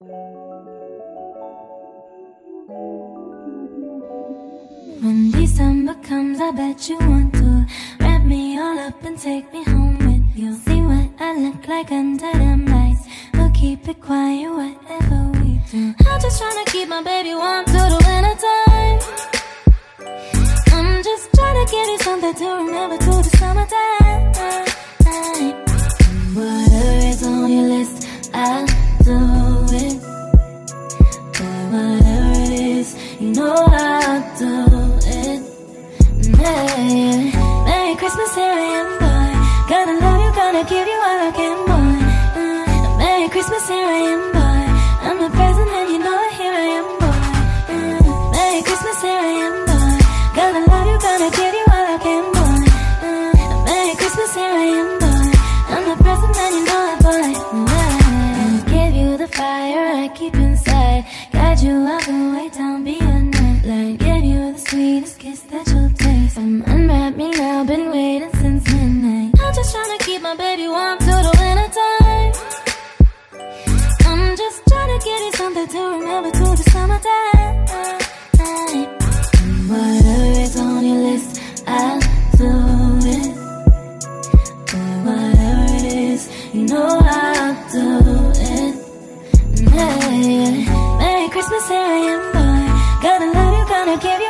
When December comes, I bet you want to wrap me all up and take me home with you. See what I look like under the lights. We'll keep it quiet, whatever we do. I'm just trying to keep my baby warm through the winter time. I'm just trying to give you something to remember through the summertime. Merry Christmas, here I am, boy. Gonna love you, gonna give you all I can, boy. Merry Christmas, here I am, boy. I'm present and you know it, here I am, boy. Merry Christmas, here I am, boy. Gonna love you, gonna give you all I can, boy. Merry Christmas, here I am, boy. I'm present and you know it, boy. Give you the fire I keep inside. Guide you all the way down, special taste. I'm unwrapping now, been waiting since midnight. I'm just trying to keep my baby warm through the winter time. I'm just trying to get you something to remember through the summertime. Whatever is on your list, I'll do it. But whatever it is, you know I'll do it. And hey, Merry Christmas, here I am, boy. Gonna love you, gonna give you.